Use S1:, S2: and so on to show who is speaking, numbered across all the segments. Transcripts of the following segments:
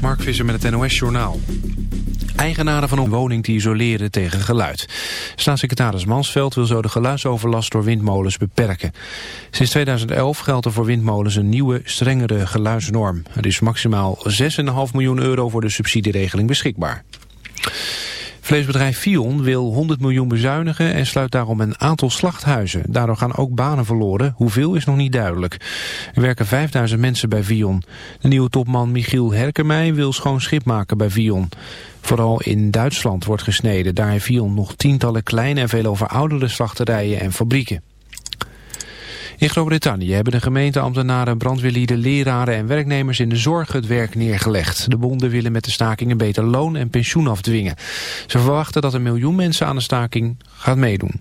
S1: Mark Visser met het NOS Journaal. Eigenaren van een woning te isoleren tegen geluid. Staatssecretaris Mansveld wil zo de geluidsoverlast door windmolens beperken. Sinds 2011 geldt er voor windmolens een nieuwe, strengere geluidsnorm. Er is maximaal 6,5 miljoen euro voor de subsidieregeling beschikbaar. Vleesbedrijf Fion wil 100 miljoen bezuinigen en sluit daarom een aantal slachthuizen. Daardoor gaan ook banen verloren. Hoeveel is nog niet duidelijk. Er werken 5000 mensen bij Vion. De nieuwe topman Michiel Herkemij wil schoon schip maken bij Vion. Vooral in Duitsland wordt gesneden. Daar heeft Vion nog tientallen kleine en veel verouderde slachterijen en fabrieken. In Groot-Brittannië hebben de gemeenteambtenaren, brandweerlieden, leraren en werknemers in de zorg het werk neergelegd. De bonden willen met de staking een beter loon en pensioen afdwingen. Ze verwachten dat een miljoen mensen aan de staking gaat meedoen.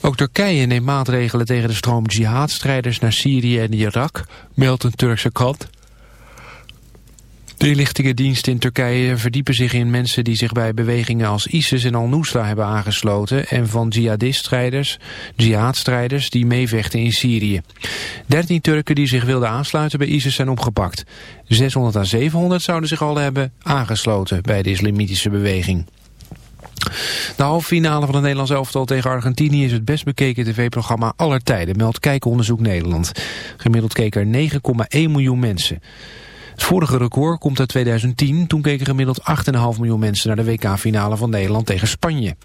S1: Ook Turkije neemt maatregelen tegen de stroom jihadstrijders naar Syrië en Irak, meldt een Turkse krant. De inlichtingendiensten in Turkije verdiepen zich in mensen die zich bij bewegingen als ISIS en Al-Nusra hebben aangesloten en van jihadiststrijders, jihadstrijders die meevechten in Syrië. 13 Turken die zich wilden aansluiten bij ISIS zijn opgepakt. 600 à 700 zouden zich al hebben aangesloten bij de islamitische beweging. De halve finale van het Nederlands elftal tegen Argentinië is het best bekeken tv-programma aller tijden, meldt Kijkonderzoek Nederland. Gemiddeld keken er 9,1 miljoen mensen. Het vorige record komt uit 2010. Toen keken gemiddeld 8,5 miljoen mensen naar de WK-finale van Nederland tegen Spanje.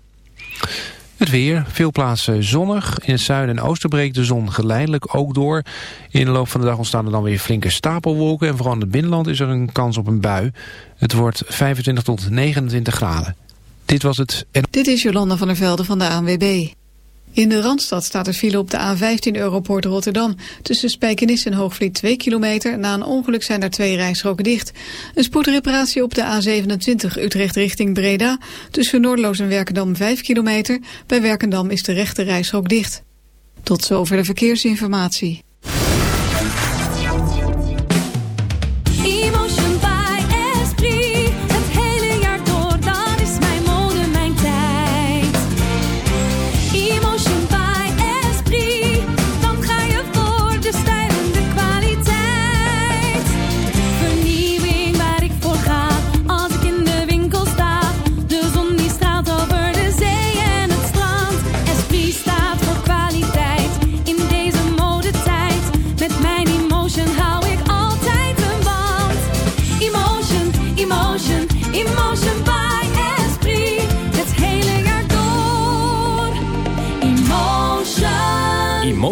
S1: Het weer, veel plaatsen zonnig. In het zuiden en oosten breekt de zon geleidelijk ook door. In de loop van de dag ontstaan er dan weer flinke stapelwolken. En vooral in het binnenland is er een kans op een bui. Het wordt 25 tot 29 graden. Dit was het...
S2: Dit is Jolanda van der Velde van de ANWB. In de Randstad staat er file op de A15 Europoort Rotterdam. Tussen Spijkenis en Hoogvliet 2 kilometer. Na een ongeluk zijn er twee rijstroken dicht. Een spoedreparatie op de A27 Utrecht richting Breda. Tussen Noordloos en Werkendam 5 kilometer. Bij Werkendam is de rechte rijstrook dicht. Tot zover de verkeersinformatie.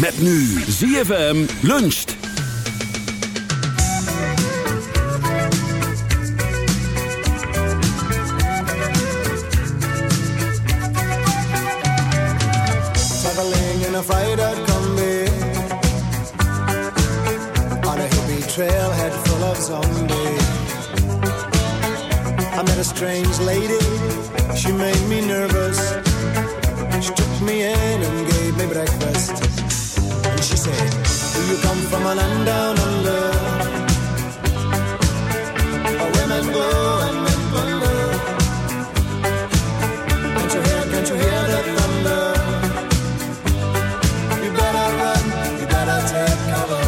S3: Met nu ZFM luncht.
S4: Traveling in a fried out combi. On a hippie trailhead full of zombies. I met a strange lady, she made me Take
S5: color.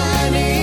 S5: Shining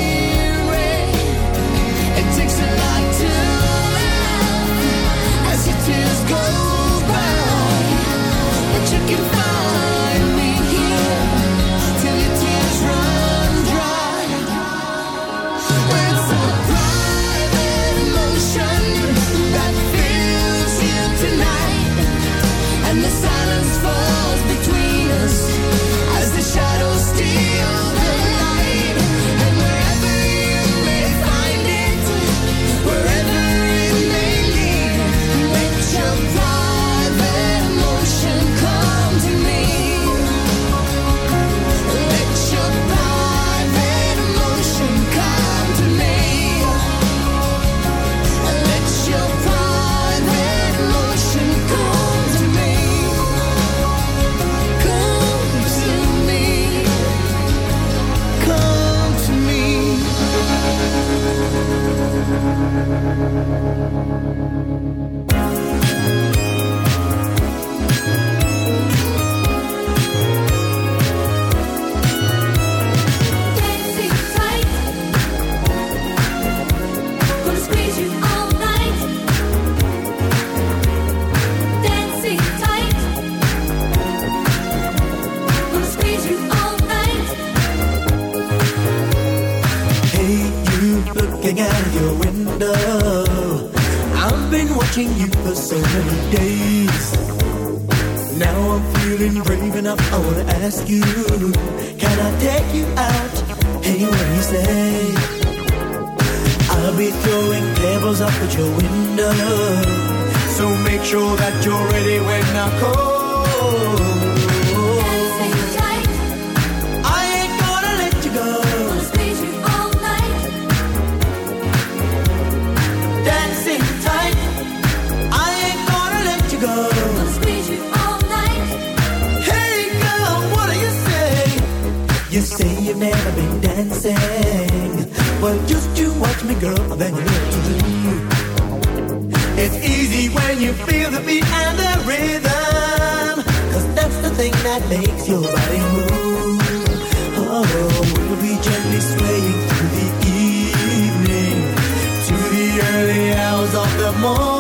S5: throwing pebbles up at your window. So make sure that you're ready when I call. Dancing tight, I ain't gonna let you go. Dancing tight. I ain't gonna let you go. Hey girl, what do you say? You say you've never been dancing. Just you girl, then you what to do. It's easy when you feel the beat and the rhythm. Cause that's the thing that makes your body move. Oh, we'll be gently swaying through the evening to the early hours of the morning.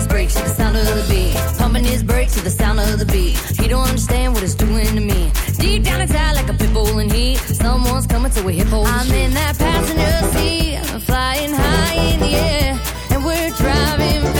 S2: his brakes to the sound of the beat. Pumping his brakes to the sound of the beat. He don't understand what it's doing to me. Deep down inside like a pit bull in heat. Someone's coming to a hip hole. I'm in that passenger seat, flying high in the air, and we're driving.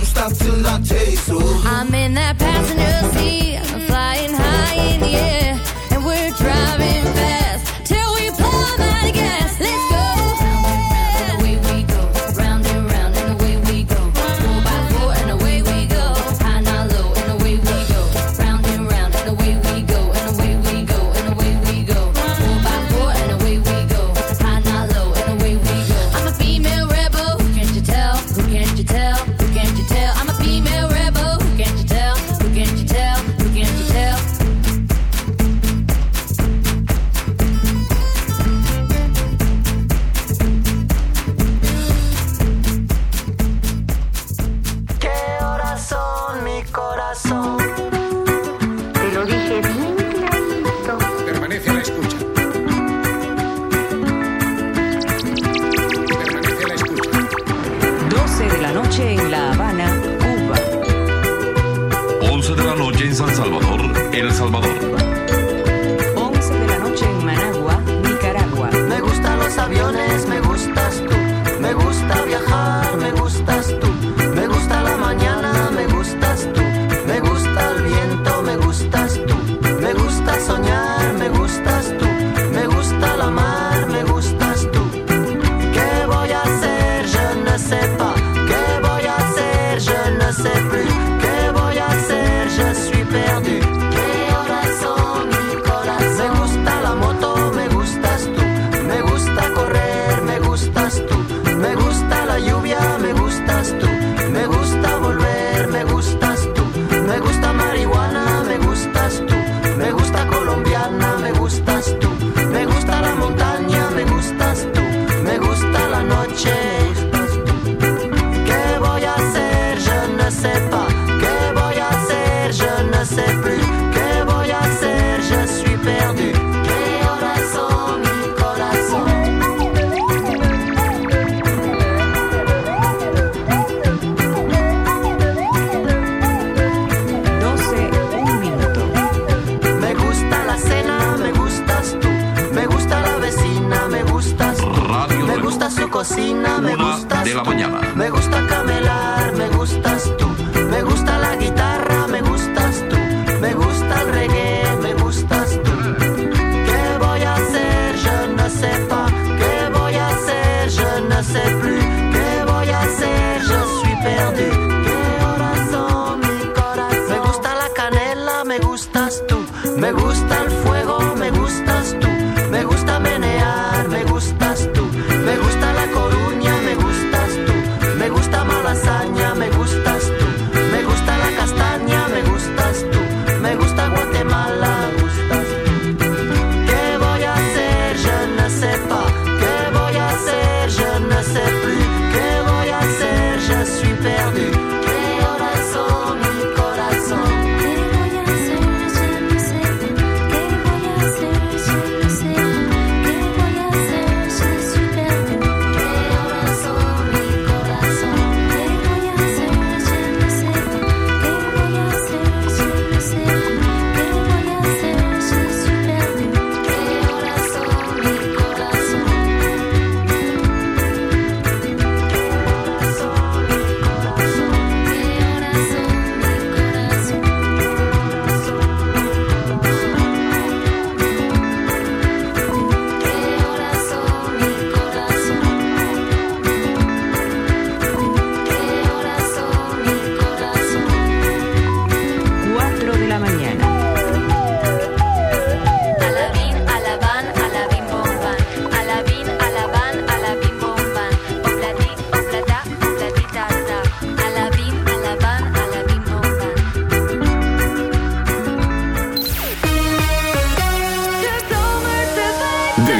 S6: stop till I taste. Oh.
S2: I'm in that passenger seat, I'm flying high in the air, and we're driving fast.
S7: cocina
S6: me gusta. de la mañana. Me gusta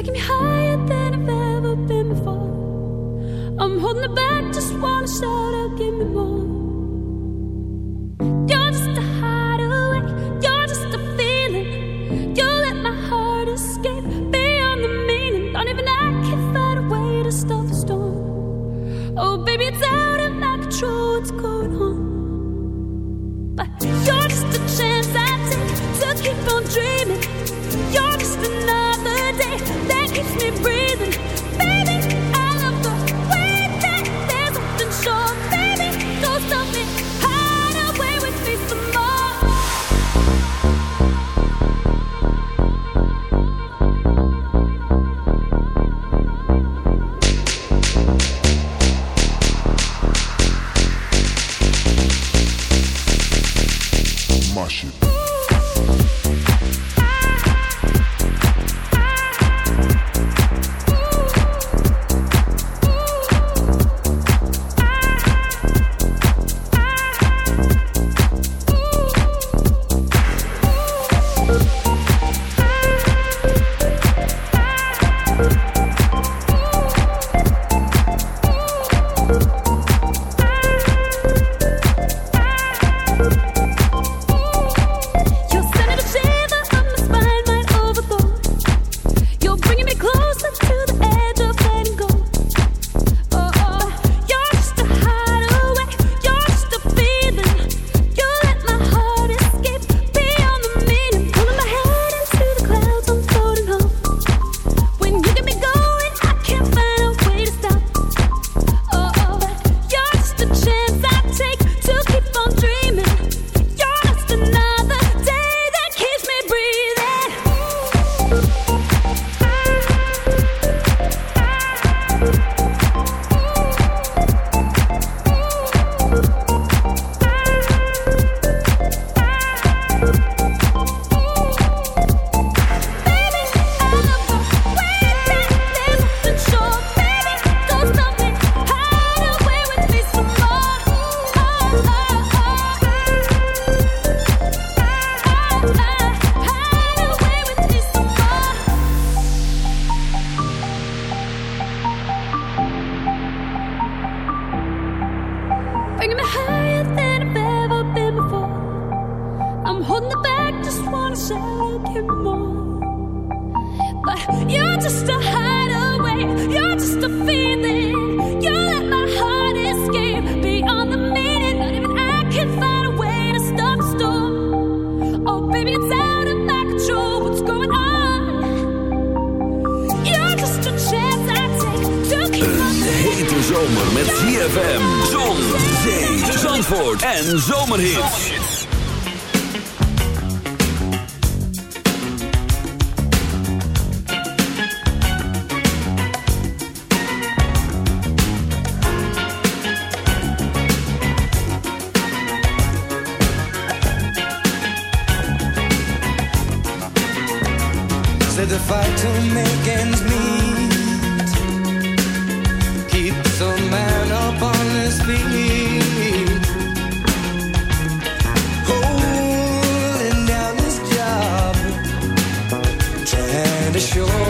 S8: taking me
S9: higher than I've ever been before. I'm holding it back, just wanna shout again. me
S10: breathe. and
S11: ashore.